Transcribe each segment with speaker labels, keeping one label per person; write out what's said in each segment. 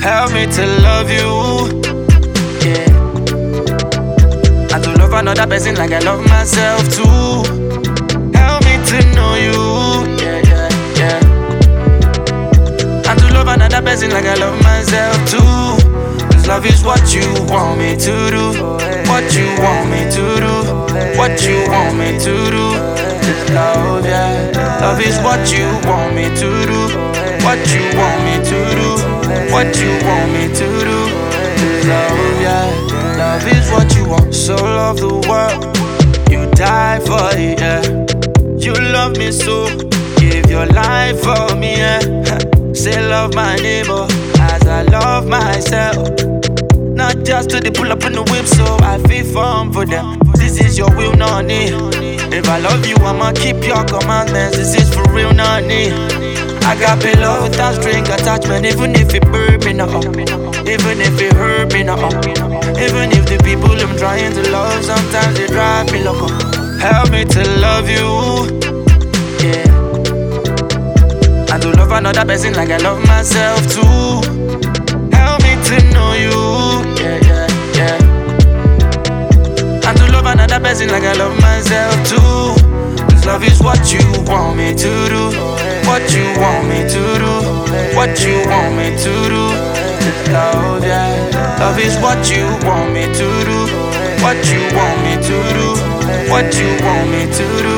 Speaker 1: Help me to love you. Yeah. And to love another person like I love myself too. Help me to know you. Yeah, yeah, yeah. And to love another person like I love myself too. Cause love is what you want me to do. What you want me to do. What you want me to do. Love, yeah. Love is what you want me to do. What you want me to do. What you want me to do. Love, oh yeah. Love is what you want. So love the world. You die for it, yeah. You love me so. Give your life for me, yeah. Say love my neighbor as I love myself. Not just to the pull up in the whip, so I feel firm for them. This is your will, need. If I love you, I'ma keep your commandments. This is for real, need. I got be love without string attachment, even if it burn me now. Even if it hurt me now. Even if the people I'm trying to love, sometimes they drive me loco. Help me to love you. Yeah. And to love another person like I love myself too. Help me to know you. Yeah, yeah, yeah. And to love another person like I love myself too. Cause love is what you want me to do. What you want me to do. What you want me to do. Love, yeah. Love is what you want me to do. What you want me to do. What you want me to do.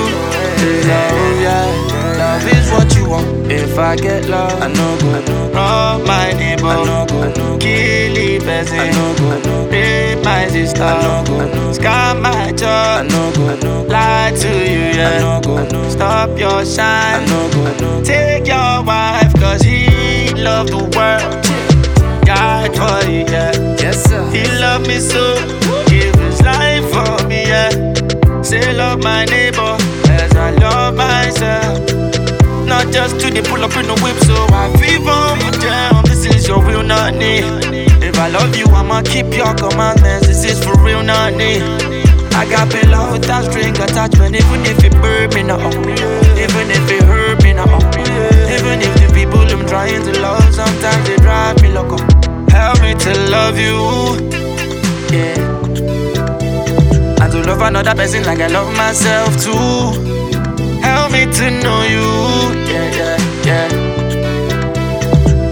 Speaker 1: Love, yeah. Love is what you want. If I get love, I know go. Rob my neighbor, I know go. Kill the person, yeah. I know go. Stop your shine, I know go. Take your wife, cause he love the world. Died for you, yeah.
Speaker 2: Yes, sir.
Speaker 1: He love me so, give his life for me, yeah. Say love my neighbor as I love myself. Not just to the pull up in the whip, so I feel on you down. This is your real not need. If I love you, I'ma keep your commandments. This is for real not need. I got love without string attachment, even if it burn me now. Even if it hurt me now. Even if the people I'm trying to love, sometimes they drive me loco. Help me to love you. Yeah. And to love another person like I love myself too. Help me to know you. Yeah, yeah, yeah.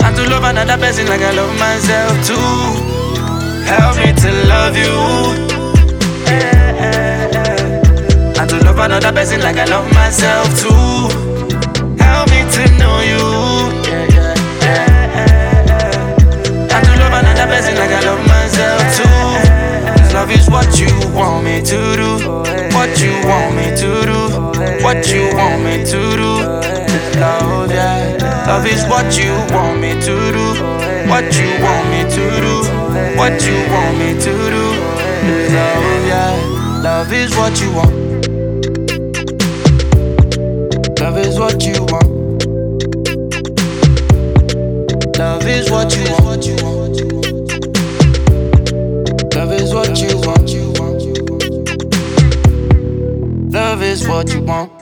Speaker 1: And to love another person like I love myself too. Help me to love you. Person like I love myself too. Help me to know you. Yeah, yeah, yeah, love another person like I love myself too. Cause love is what you want me to do. What you want me to do. What you want me to do. Love, yeah. Love is what you want me to do. What you want me to do. What you want me to do. Love, yeah. Love is what you want. What you want. Love is what you want. Love is what you want.